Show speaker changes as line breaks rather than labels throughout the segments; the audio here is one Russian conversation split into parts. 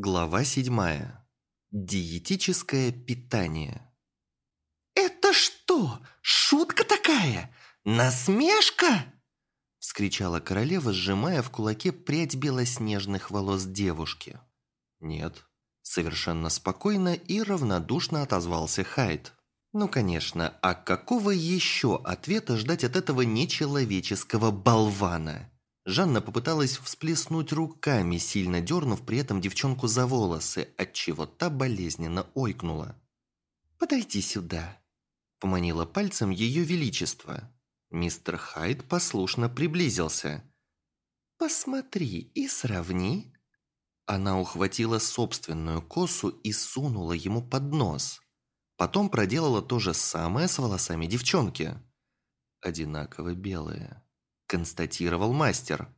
Глава седьмая. Диетическое питание.
«Это что, шутка такая? Насмешка?»
Вскричала королева, сжимая в кулаке прядь белоснежных волос девушки. «Нет». Совершенно спокойно и равнодушно отозвался Хайд. Ну, конечно, а какого еще ответа ждать от этого нечеловеческого болвана? Жанна попыталась всплеснуть руками, сильно дернув при этом девчонку за волосы, отчего та болезненно ойкнула.
«Подойди сюда», –
поманила пальцем ее величество. Мистер Хайд послушно приблизился.
«Посмотри и сравни».
Она ухватила собственную косу и сунула ему под нос. Потом проделала то же самое с волосами девчонки. Одинаково белые констатировал мастер.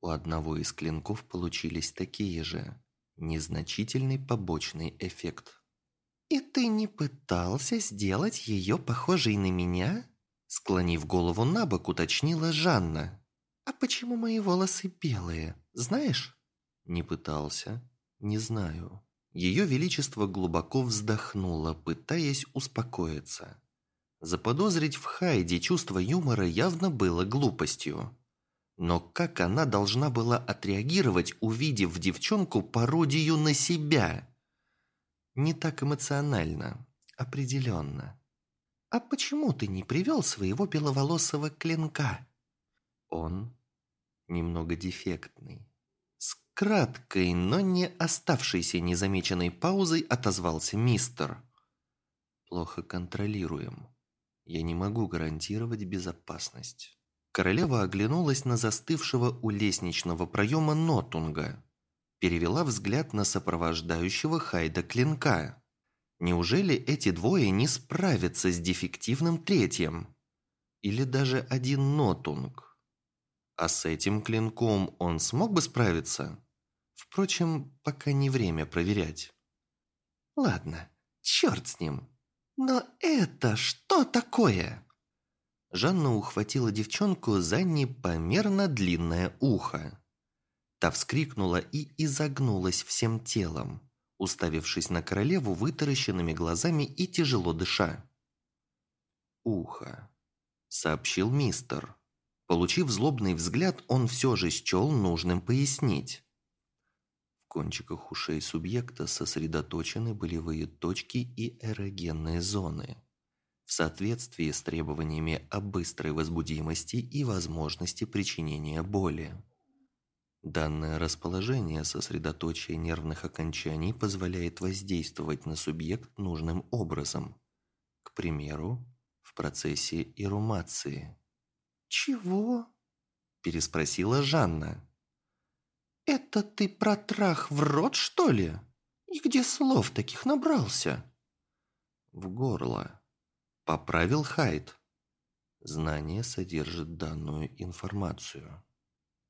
У одного из клинков получились такие же. Незначительный побочный эффект.
«И ты не пытался сделать ее похожей на меня?»
Склонив голову на бок, уточнила Жанна.
«А почему мои волосы белые, знаешь?»
Не пытался, не знаю. Ее Величество глубоко вздохнуло, пытаясь успокоиться. Заподозрить в Хайде чувство юмора явно было глупостью. Но как она должна была отреагировать, увидев в девчонку пародию на себя? Не так эмоционально, определенно.
«А почему ты не привел своего беловолосого клинка?»
Он немного дефектный. С краткой, но не оставшейся незамеченной паузой отозвался мистер. «Плохо контролируем. Я не могу гарантировать безопасность. Королева оглянулась на застывшего у лестничного проема Нотунга. Перевела взгляд на сопровождающего Хайда клинка. Неужели эти двое не справятся с дефективным третьим? Или даже один Нотунг? А с этим клинком он смог бы справиться? Впрочем, пока не время проверять.
Ладно, черт с ним. «Но это что такое?»
Жанна ухватила девчонку за непомерно длинное ухо. Та вскрикнула и изогнулась всем телом, уставившись на королеву вытаращенными глазами и тяжело дыша. «Ухо», — сообщил мистер. Получив злобный взгляд, он все же счел нужным пояснить кончиках ушей субъекта сосредоточены болевые точки и эрогенные зоны в соответствии с требованиями о быстрой возбудимости и возможности причинения боли. Данное расположение сосредоточия нервных окончаний позволяет воздействовать на субъект нужным образом. К примеру, в процессе ирумации.
«Чего?»
– переспросила Жанна.
«Это ты протрах в рот, что ли? И где слов таких набрался?»
«В горло», — поправил Хайд. Знание содержит данную информацию.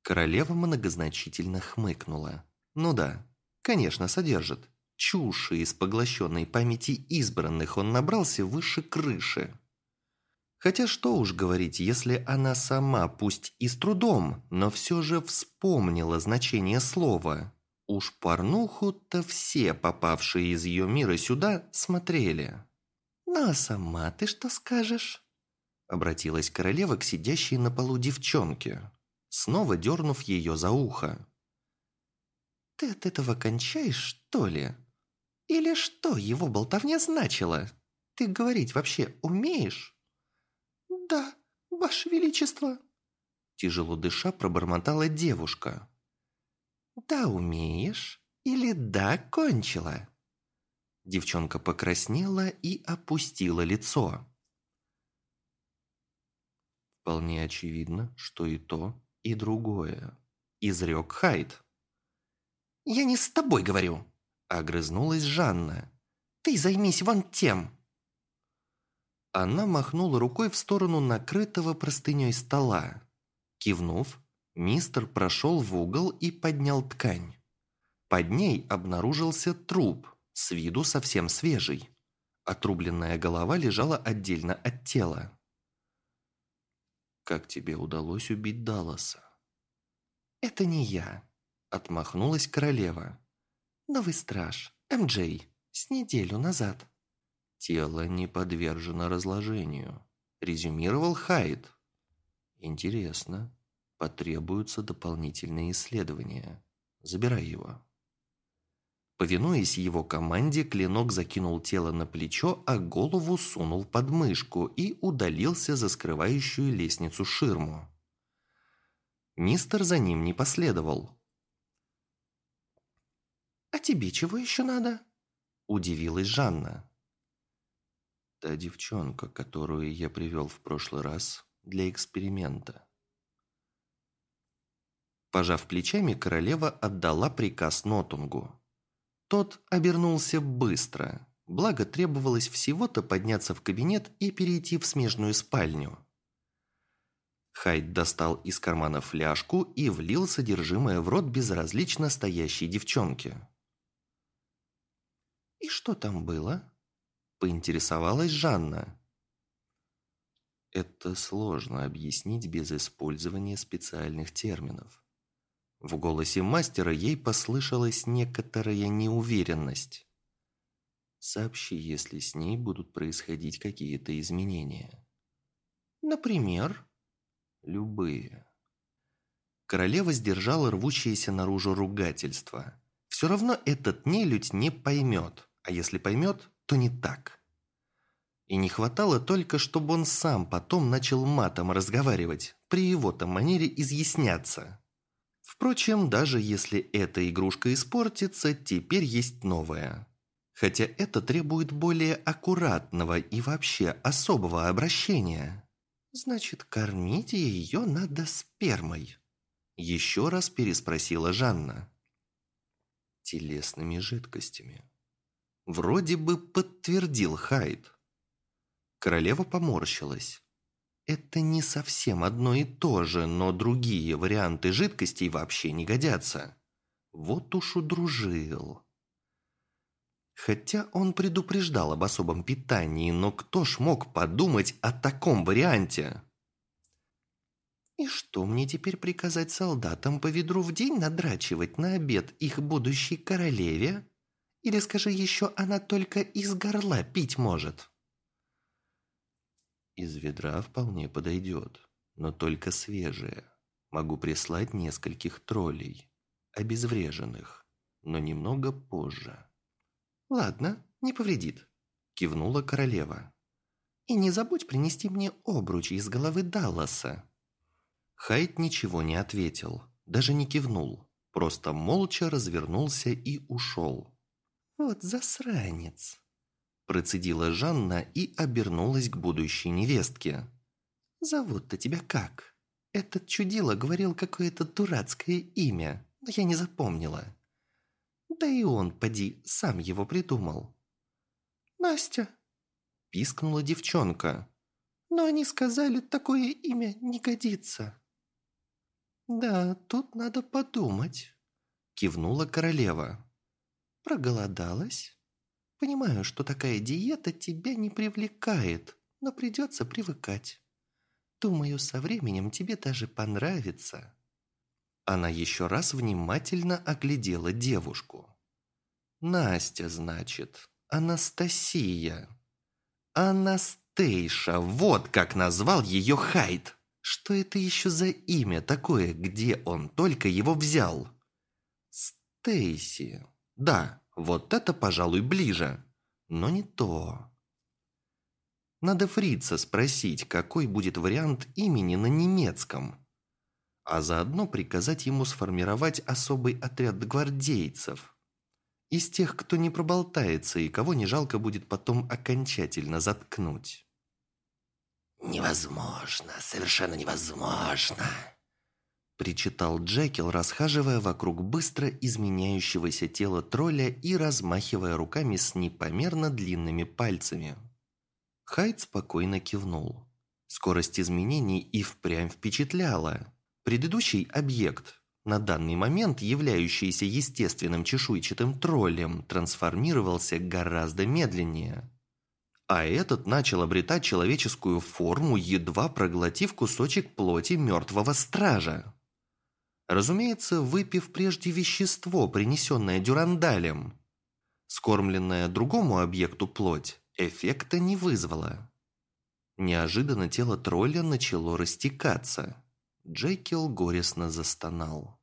Королева многозначительно хмыкнула. «Ну да, конечно, содержит. Чуши из поглощенной памяти избранных он набрался выше крыши. Хотя что уж говорить, если она сама, пусть и с трудом, но все же вспомнила значение слова. Уж порнуху-то все, попавшие из ее мира сюда, смотрели.
«Ну а сама ты что скажешь?»
Обратилась королева к сидящей на полу девчонке, снова дернув ее за ухо.
«Ты от этого кончаешь, что ли? Или что его болтовня значила? Ты говорить вообще умеешь?» «Да, Ваше Величество!»
Тяжело дыша пробормотала девушка.
«Да умеешь? Или да кончила?»
Девчонка покраснела и опустила лицо. Вполне очевидно, что и то, и другое. Изрек Хайд.
«Я не с тобой говорю!»
Огрызнулась Жанна.
«Ты займись вон тем!»
Она махнула рукой в сторону накрытого простыней стола. Кивнув, мистер прошел в угол и поднял ткань. Под ней обнаружился труп, с виду совсем свежий. Отрубленная голова лежала отдельно от тела. «Как тебе удалось убить Далласа?»
«Это не я», —
отмахнулась королева.
Новый страж, МД, с неделю назад».
«Тело не подвержено разложению», – резюмировал Хайд. «Интересно. Потребуются дополнительные исследования. Забирай его». Повинуясь его команде, клинок закинул тело на плечо, а голову сунул под мышку и удалился за скрывающую лестницу ширму. Мистер за ним не последовал.
«А тебе чего еще надо?» – удивилась Жанна.
«Та девчонка, которую я привел в прошлый раз для эксперимента». Пожав плечами, королева отдала приказ Нотунгу. Тот обернулся быстро, благо требовалось всего-то подняться в кабинет и перейти в смежную спальню. Хайд достал из кармана фляжку и влил содержимое в рот безразлично стоящей девчонки.
«И что там было?»
– поинтересовалась Жанна. Это сложно объяснить без использования специальных терминов. В голосе мастера ей послышалась некоторая неуверенность. Сообщи, если с ней будут происходить какие-то изменения.
Например?
Любые. Королева сдержала рвущееся наружу ругательство. Все равно этот нелюдь не поймет, а если поймет, то не так. И не хватало только, чтобы он сам потом начал матом разговаривать, при его-то манере изъясняться. Впрочем, даже если эта игрушка испортится, теперь есть новая. Хотя это требует более аккуратного и вообще особого обращения.
«Значит, кормить ее надо спермой?»
Еще раз переспросила Жанна. «Телесными жидкостями». Вроде бы подтвердил Хайд. Королева поморщилась. Это не совсем одно и то же, но другие варианты жидкостей вообще не годятся. Вот уж удружил. Хотя он предупреждал об особом питании, но кто ж мог подумать о таком варианте?
И что мне теперь приказать солдатам по ведру в день надрачивать на обед их будущей королеве? Или скажи еще, она только из горла пить может?
Из ведра вполне подойдет, но только свежее. Могу прислать нескольких троллей, обезвреженных, но немного позже.
«Ладно, не повредит», – кивнула королева. «И не забудь принести мне обруч из головы Далласа».
Хайт ничего не ответил, даже не кивнул, просто молча развернулся и ушел.
«Вот засранец», –
процедила Жанна и обернулась к будущей невестке.
«Зовут-то тебя как? Этот чудило говорил какое-то дурацкое имя, но я не запомнила». Да и он, поди, сам его придумал. «Настя!» – пискнула девчонка. «Но они сказали, такое имя не годится». «Да, тут надо подумать», – кивнула королева. «Проголодалась? Понимаю, что такая диета тебя не привлекает, но придется привыкать. Думаю, со временем тебе даже понравится».
Она еще раз внимательно оглядела девушку. «Настя, значит. Анастасия. Анастейша, вот как назвал ее Хайд. Что это еще за имя такое, где он только его взял?» «Стейси. Да, вот это, пожалуй, ближе. Но не то». Надо фрица спросить, какой будет вариант имени на немецком а заодно приказать ему сформировать особый отряд гвардейцев. Из тех, кто не проболтается и кого не жалко будет потом окончательно заткнуть.
«Невозможно, совершенно невозможно!»
Причитал Джекил, расхаживая вокруг быстро изменяющегося тела тролля и размахивая руками с непомерно длинными пальцами. Хайд спокойно кивнул. Скорость изменений и впрямь впечатляла. Предыдущий объект, на данный момент являющийся естественным чешуйчатым троллем, трансформировался гораздо медленнее. А этот начал обретать человеческую форму, едва проглотив кусочек плоти мертвого стража. Разумеется, выпив прежде вещество, принесенное дюрандалем. Скормленная другому объекту плоть эффекта не вызвала. Неожиданно тело тролля начало растекаться. Джекил горестно застонал.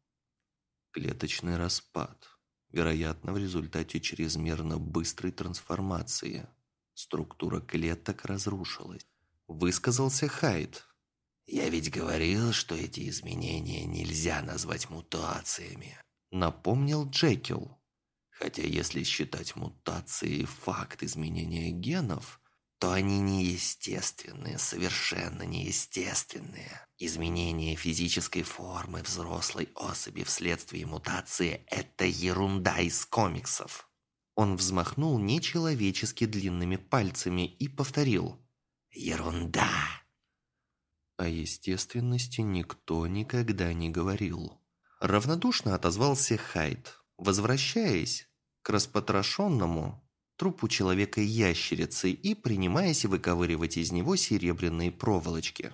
Клеточный распад. Вероятно, в результате чрезмерно быстрой трансформации. Структура клеток разрушилась. Высказался Хайд.
«Я ведь говорил, что эти изменения нельзя назвать мутациями»,
напомнил Джекил.
Хотя если считать мутацией факт изменения генов, то они неестественные, совершенно неестественные. Изменение физической формы взрослой особи вследствие мутации – это ерунда из комиксов.
Он взмахнул нечеловечески длинными пальцами и повторил
«Ерунда!».
О естественности никто никогда не говорил. Равнодушно отозвался Хайд, возвращаясь к распотрошенному трупу человека-ящерицы и принимаясь выковыривать из него серебряные проволочки.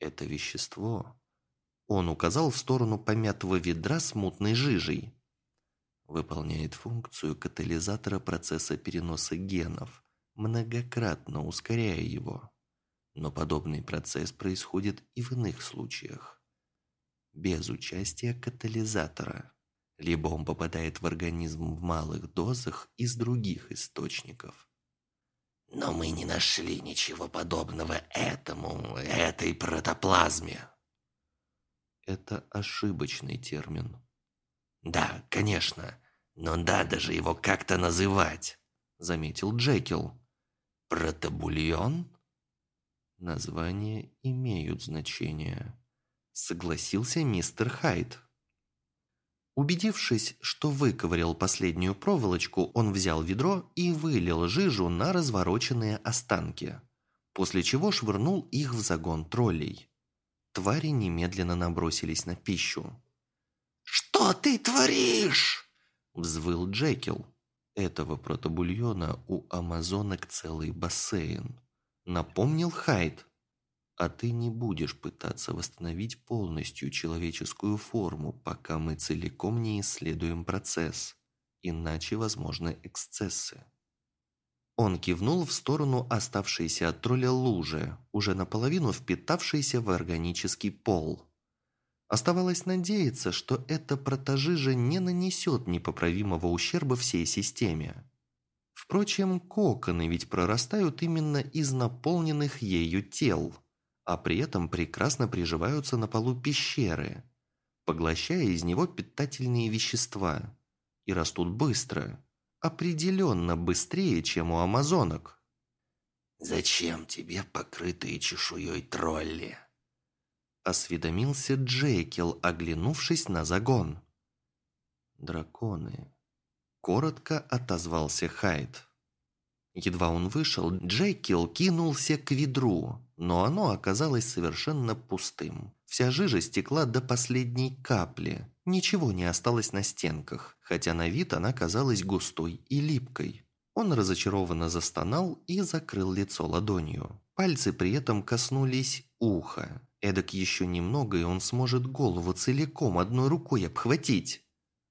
Это вещество... Он указал в сторону помятого ведра с мутной жижей. Выполняет функцию катализатора процесса переноса генов, многократно ускоряя его. Но подобный процесс происходит и в иных случаях. Без участия катализатора либо он попадает в организм в малых дозах из других источников.
Но мы не нашли ничего подобного этому, этой протоплазме.
Это ошибочный термин.
Да, конечно, но надо же его как-то называть, заметил Джекил. Протобульон?
Названия имеют значение, согласился мистер Хайт. Убедившись, что выковырял последнюю проволочку, он взял ведро и вылил жижу на развороченные останки, после чего швырнул их в загон троллей. Твари немедленно набросились на пищу.
«Что ты творишь?»
– взвыл Джекил. Этого протобульона у амазонок целый бассейн. Напомнил Хайд а ты не будешь пытаться восстановить полностью человеческую форму, пока мы целиком не исследуем процесс, иначе возможны эксцессы. Он кивнул в сторону оставшейся от тролля лужи, уже наполовину впитавшейся в органический пол. Оставалось надеяться, что эта протожижа не нанесет непоправимого ущерба всей системе. Впрочем, коконы ведь прорастают именно из наполненных ею тел – а при этом прекрасно приживаются на полу пещеры, поглощая из него питательные вещества, и растут быстро, определенно быстрее, чем у амазонок.
«Зачем тебе покрытые чешуей тролли?»
Осведомился Джейкел, оглянувшись на загон. «Драконы», — коротко отозвался Хайд. Едва он вышел, Джекил кинулся к ведру, но оно оказалось совершенно пустым. Вся жижа стекла до последней капли. Ничего не осталось на стенках, хотя на вид она казалась густой и липкой. Он разочарованно застонал и закрыл лицо ладонью. Пальцы при этом коснулись уха. Эдак еще немного, и он сможет голову целиком одной рукой обхватить.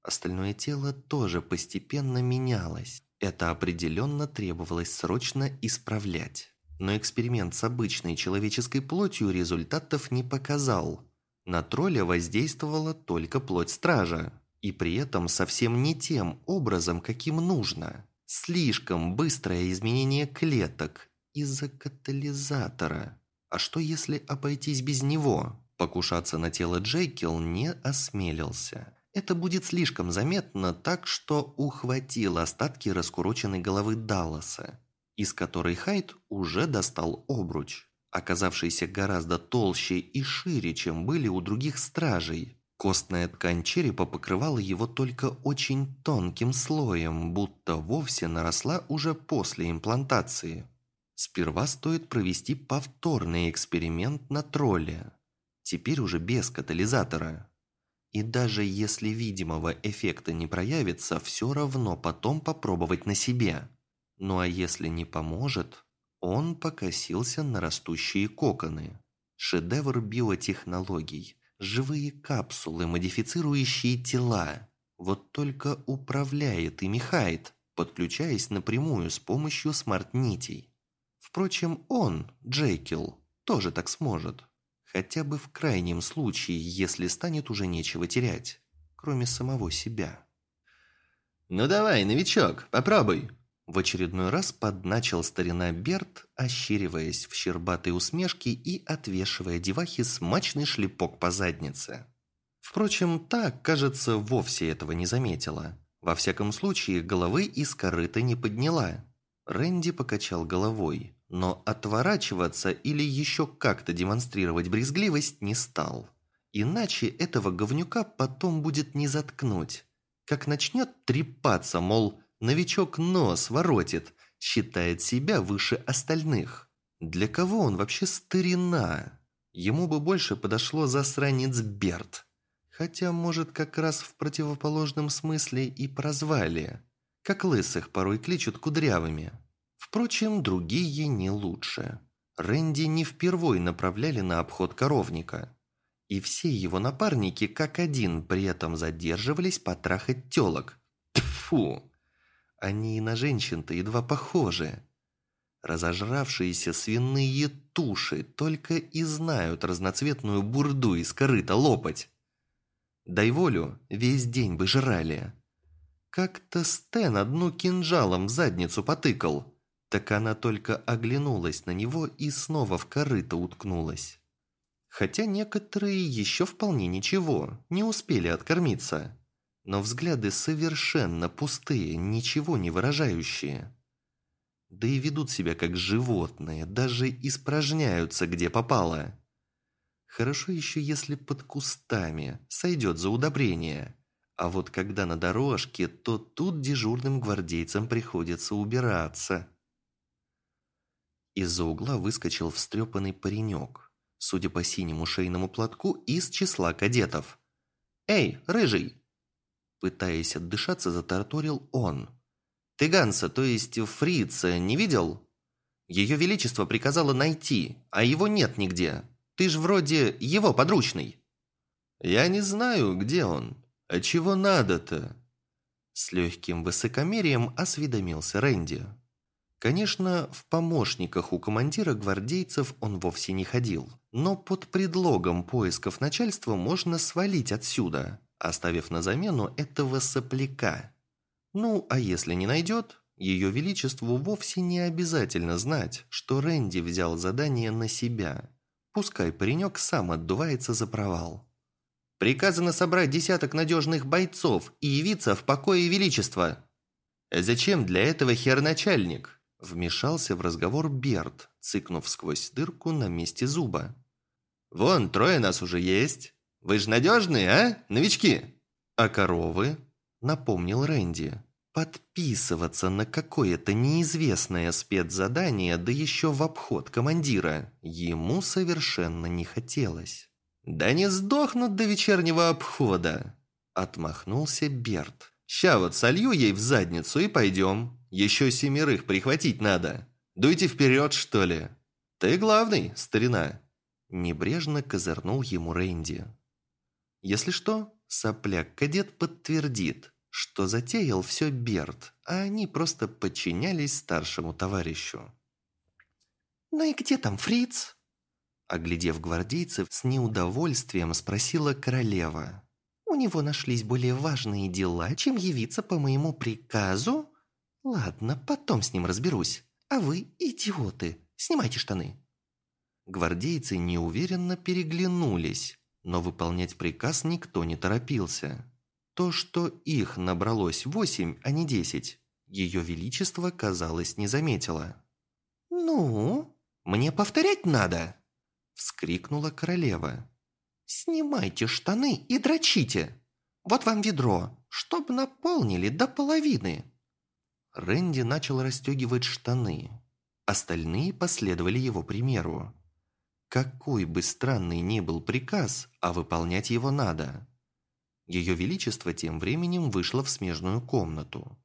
Остальное тело тоже постепенно менялось. Это определенно требовалось срочно исправлять. Но эксперимент с обычной человеческой плотью результатов не показал. На тролля воздействовала только плоть стража. И при этом совсем не тем образом, каким нужно. Слишком быстрое изменение клеток из-за катализатора. А что если обойтись без него? Покушаться на тело Джекил не осмелился. Это будет слишком заметно, так что ухватил остатки раскуроченной головы Далласа, из которой Хайд уже достал обруч, оказавшийся гораздо толще и шире, чем были у других стражей. Костная ткань черепа покрывала его только очень тонким слоем, будто вовсе наросла уже после имплантации. Сперва стоит провести повторный эксперимент на тролле, теперь уже без катализатора. И даже если видимого эффекта не проявится, все равно потом попробовать на себе. Ну а если не поможет, он покосился на растущие коконы. Шедевр биотехнологий, живые капсулы, модифицирующие тела. Вот только управляет ими Хайд, подключаясь напрямую с помощью смарт-нитей. Впрочем, он, Джейкил, тоже так сможет. Хотя бы в крайнем случае, если станет уже нечего терять, кроме самого себя.
«Ну давай, новичок, попробуй!»
В очередной раз подначил старина Берт, ощериваясь в щербатой усмешке и отвешивая девахе смачный шлепок по заднице. Впрочем, та, кажется, вовсе этого не заметила. Во всяком случае, головы из корыта не подняла. Рэнди покачал головой, но отворачиваться или еще как-то демонстрировать брезгливость не стал. Иначе этого говнюка потом будет не заткнуть. Как начнет трепаться, мол, новичок нос воротит, считает себя выше остальных. Для кого он вообще старина? Ему бы больше подошло засранец Берт. Хотя, может, как раз в противоположном смысле и прозвали. Как лысых порой кличут кудрявыми. Впрочем, другие не лучше. Рэнди не впервой направляли на обход коровника. И все его напарники как один при этом задерживались потрахать телок. Тьфу! Они и на женщин-то едва похожи. Разожравшиеся свиные туши только и знают разноцветную бурду из корыта лопать. Дай волю, весь день бы жрали. Как-то Стэн одну кинжалом в задницу потыкал. Так она только оглянулась на него и снова в корыто уткнулась. Хотя некоторые еще вполне ничего, не успели откормиться. Но взгляды совершенно пустые, ничего не выражающие. Да и ведут себя как животные, даже испражняются где попало. Хорошо еще если под кустами, сойдет за удобрение. А вот когда на дорожке, то тут дежурным гвардейцам приходится убираться. Из-за угла выскочил встрепанный паренек, судя по синему шейному платку, из числа кадетов. «Эй, рыжий!» Пытаясь отдышаться, затараторил он. «Ты Ганса, то есть Фрица, не видел? Ее Величество приказало найти, а его нет нигде. Ты ж вроде его подручный».
«Я не знаю, где он. А чего надо-то?»
С легким высокомерием осведомился Рэнди. Конечно, в помощниках у командира гвардейцев он вовсе не ходил, но под предлогом поисков начальства можно свалить отсюда, оставив на замену этого сопляка. Ну, а если не найдет, ее величеству вовсе не обязательно знать, что Рэнди взял задание на себя. Пускай паренек сам отдувается за провал. Приказано собрать десяток надежных бойцов и явиться в покое величества. Зачем для этого хер-начальник? Вмешался в разговор Берт, цыкнув сквозь дырку на месте зуба. «Вон, трое нас уже есть. Вы же надежные, а, новички?» «А коровы?» – напомнил Рэнди. Подписываться на какое-то неизвестное спецзадание, да еще в обход командира, ему совершенно не хотелось. «Да не сдохнут до вечернего обхода!» – отмахнулся Берт. «Ща вот солью ей в задницу и пойдем. Еще семерых прихватить надо. Дуйте вперед, что ли. Ты главный, старина». Небрежно козырнул ему Рэнди. Если что, сопляк-кадет подтвердит, что затеял все Берт, а они просто подчинялись старшему товарищу.
«Ну и где там Фриц?»
Оглядев гвардейцев, с неудовольствием спросила королева.
«У него нашлись более важные дела, чем явиться по моему приказу «Ладно, потом с ним разберусь. А вы, идиоты, снимайте штаны».
Гвардейцы неуверенно переглянулись, но выполнять приказ никто не торопился. То, что их набралось восемь, а не десять, ее величество, казалось, не заметило.
«Ну, мне повторять надо!» – вскрикнула королева. «Снимайте штаны и дрочите! Вот вам ведро, чтоб наполнили до половины!»
Рэнди начал расстегивать штаны. Остальные последовали его примеру. Какой бы странный ни был приказ, а выполнять его надо. Ее Величество тем временем вышло в смежную комнату.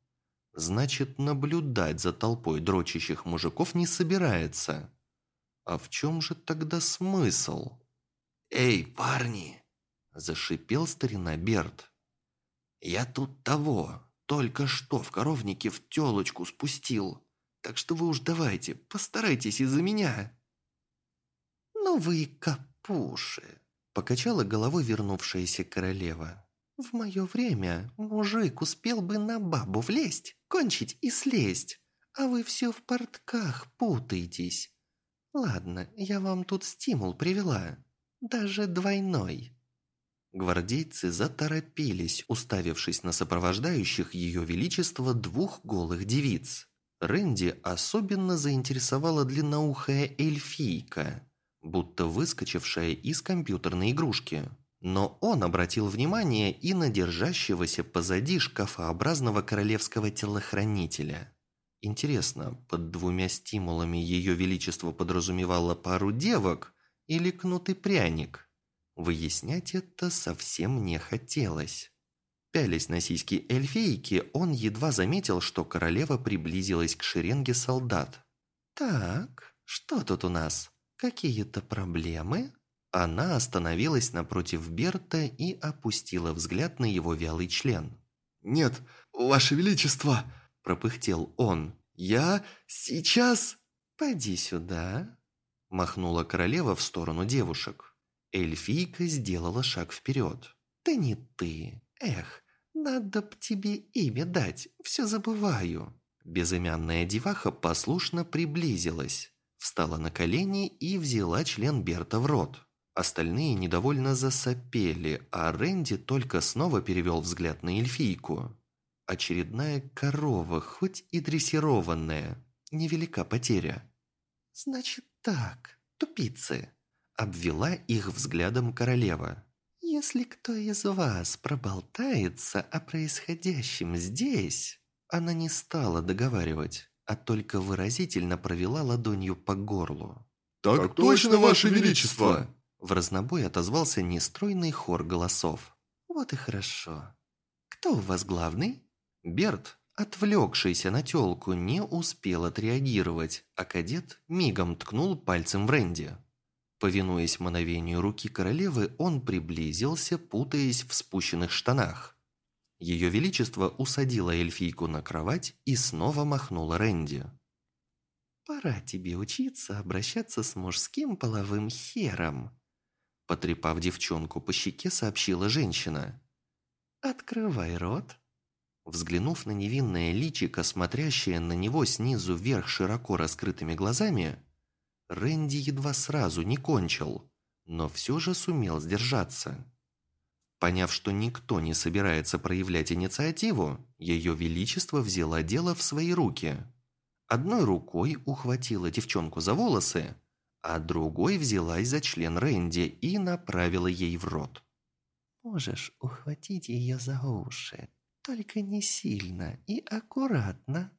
Значит, наблюдать за толпой дрочащих мужиков не собирается. А в чем же тогда смысл?
«Эй, парни,
Зашипел старина Берт.
«Я тут того, только что в коровнике в телочку спустил. Так что вы уж давайте, постарайтесь из-за меня».
«Ну вы капуши!» – покачала головой вернувшаяся королева. «В мое время мужик успел бы на бабу влезть, кончить и слезть, а вы все в портках путаетесь. Ладно, я вам тут стимул привела, даже двойной».
Гвардейцы заторопились, уставившись на сопровождающих ее величество двух голых девиц. Рэнди особенно заинтересовала длинноухая эльфийка, будто выскочившая из компьютерной игрушки. Но он обратил внимание и на держащегося позади шкафообразного королевского телохранителя. Интересно, под двумя стимулами ее величество подразумевало пару девок или кнутый пряник – Выяснять это совсем не хотелось. Пялись на сиськи эльфейки, он едва заметил, что королева приблизилась к шеренге солдат.
«Так, что тут у нас? Какие-то проблемы?»
Она остановилась напротив Берта и опустила взгляд на его вялый член.
«Нет, ваше величество!» – пропыхтел он. «Я сейчас...»
«Пойди сюда!»
– махнула королева в сторону девушек. Эльфийка сделала шаг вперед.
«Да не ты. Эх, надо б тебе имя дать, все забываю».
Безымянная деваха послушно приблизилась, встала на колени и взяла член Берта в рот. Остальные недовольно засопели, а Рэнди только снова перевел взгляд на эльфийку. Очередная корова, хоть и дрессированная, невелика потеря.
«Значит так, тупицы»,
обвела их взглядом королева.
«Если кто из вас проболтается о происходящем здесь...»
Она не стала договаривать, а только выразительно провела ладонью по горлу.
«Так, так точно, Ваше Величество!»
В разнобой отозвался нестройный хор голосов.
«Вот и хорошо. Кто у вас главный?»
Берт, отвлекшийся на тёлку, не успел отреагировать, а кадет мигом ткнул пальцем в Рэнди. Повинуясь мановению руки королевы, он приблизился, путаясь в спущенных штанах. Ее Величество усадило эльфийку на кровать и снова махнула Рэнди.
«Пора тебе учиться обращаться с мужским половым хером»,
потрепав девчонку по щеке, сообщила женщина.
«Открывай рот».
Взглянув на невинное личико, смотрящее на него снизу вверх широко раскрытыми глазами, Рэнди едва сразу не кончил, но все же сумел сдержаться. Поняв, что никто не собирается проявлять инициативу, Ее Величество взяло дело в свои руки. Одной рукой ухватила девчонку за волосы, а другой взялась за член Рэнди и направила ей в рот.
«Можешь ухватить ее за уши, только не сильно и аккуратно»,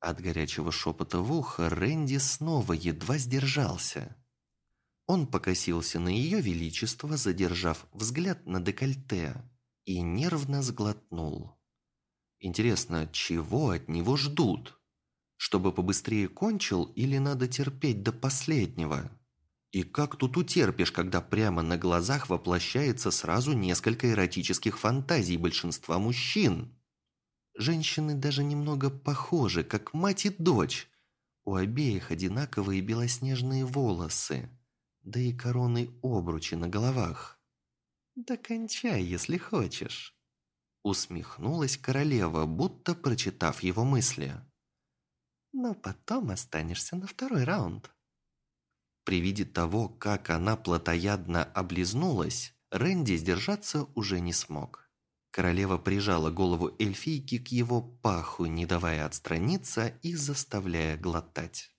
от горячего шепота в ухо Рэнди снова едва сдержался. Он покосился на ее величество, задержав взгляд на декольте, и нервно сглотнул. Интересно, чего от него ждут? Чтобы побыстрее кончил или надо терпеть до последнего? И как тут утерпишь, когда прямо на глазах воплощается сразу несколько эротических фантазий большинства мужчин? Женщины даже немного похожи, как мать и дочь. У обеих одинаковые белоснежные волосы, да и короны обручи на головах.
«Докончай, если хочешь», —
усмехнулась королева, будто прочитав его мысли.
«Но потом останешься на второй раунд».
При виде того, как она плотоядно облизнулась, Рэнди сдержаться уже не смог. Королева прижала голову эльфийки к его паху, не давая отстраниться и заставляя глотать.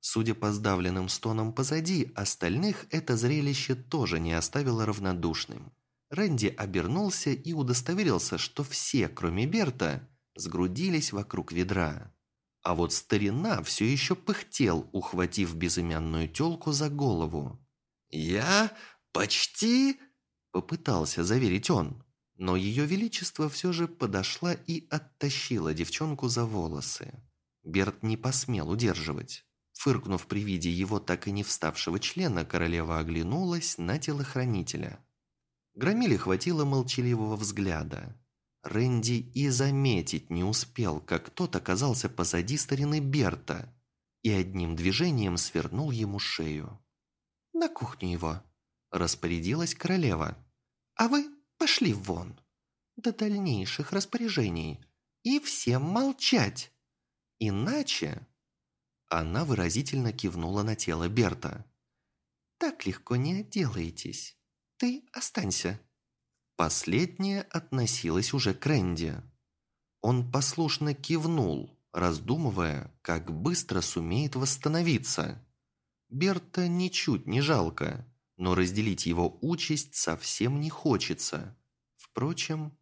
Судя по сдавленным стонам позади, остальных это зрелище тоже не оставило равнодушным. Рэнди обернулся и удостоверился, что все, кроме Берта, сгрудились вокруг ведра. А вот старина все еще пыхтел, ухватив безымянную телку за голову.
«Я почти...» – попытался заверить он.
Но ее величество все же подошла и оттащила девчонку за волосы. Берт не посмел удерживать. Фыркнув при виде его так и не вставшего члена, королева оглянулась на телохранителя. Громиле хватило молчаливого взгляда. Рэнди и заметить не успел, как тот оказался позади старины Берта и одним движением свернул ему шею. «На кухню его», – распорядилась королева. «А вы пошли вон. До дальнейших распоряжений. И всем молчать. Иначе...» Она выразительно кивнула на тело Берта. «Так легко не отделаетесь. Ты останься». Последнее относилось уже к Рэнди. Он послушно кивнул, раздумывая, как быстро сумеет восстановиться. Берта ничуть не жалко, но разделить его участь совсем не хочется. Впрочем,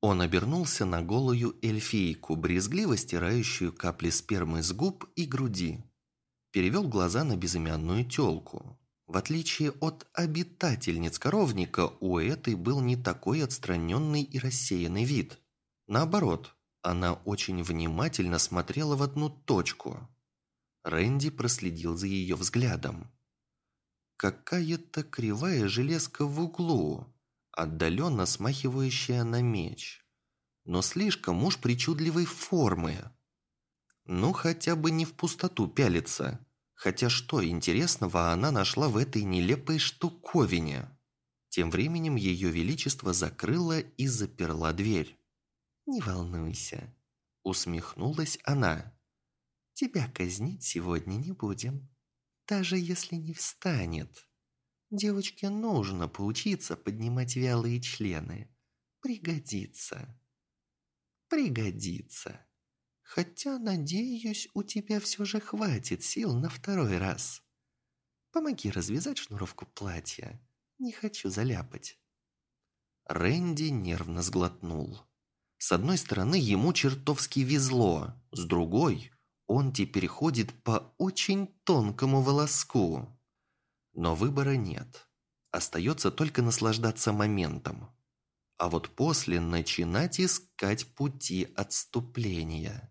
он обернулся на голую эльфийку, брезгливо стирающую капли спермы с губ и груди. Перевел глаза на безымянную тёлку. В отличие от обитательниц коровника, у этой был не такой отстраненный и рассеянный вид. Наоборот, она очень внимательно смотрела в одну точку. Рэнди проследил за ее взглядом. Какая-то кривая железка в углу, отдаленно смахивающая на меч, но слишком уж причудливой формы. Ну, хотя бы не в пустоту пялиться. Хотя что интересного она нашла в этой нелепой штуковине? Тем временем ее величество закрыла и заперла дверь. «Не волнуйся», — усмехнулась она. «Тебя казнить сегодня не будем, даже если не встанет. Девочке нужно поучиться поднимать вялые члены. Пригодится. Пригодится». Хотя, надеюсь, у тебя все же хватит сил на второй раз. Помоги развязать шнуровку платья. Не хочу заляпать». Рэнди нервно сглотнул. С одной стороны, ему чертовски везло, с другой, он теперь ходит по очень тонкому волоску. Но выбора нет. Остается только наслаждаться моментом. А вот после начинать искать пути отступления.